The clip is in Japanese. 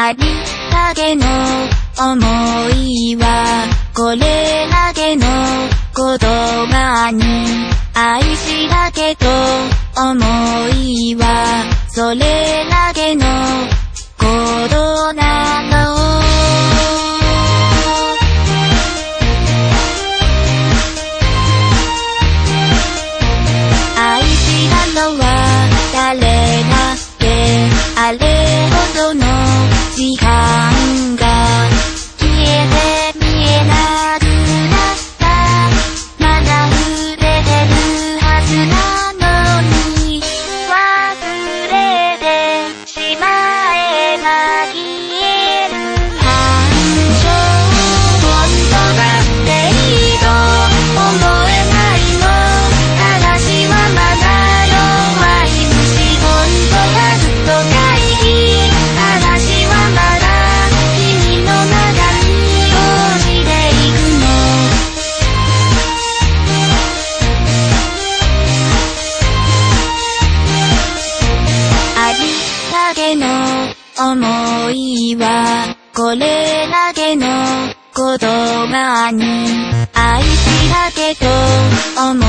ありだけの思いはこれだけの言葉に愛しだけと思いはそれだけ思いはこれだけの言葉に愛しだけと思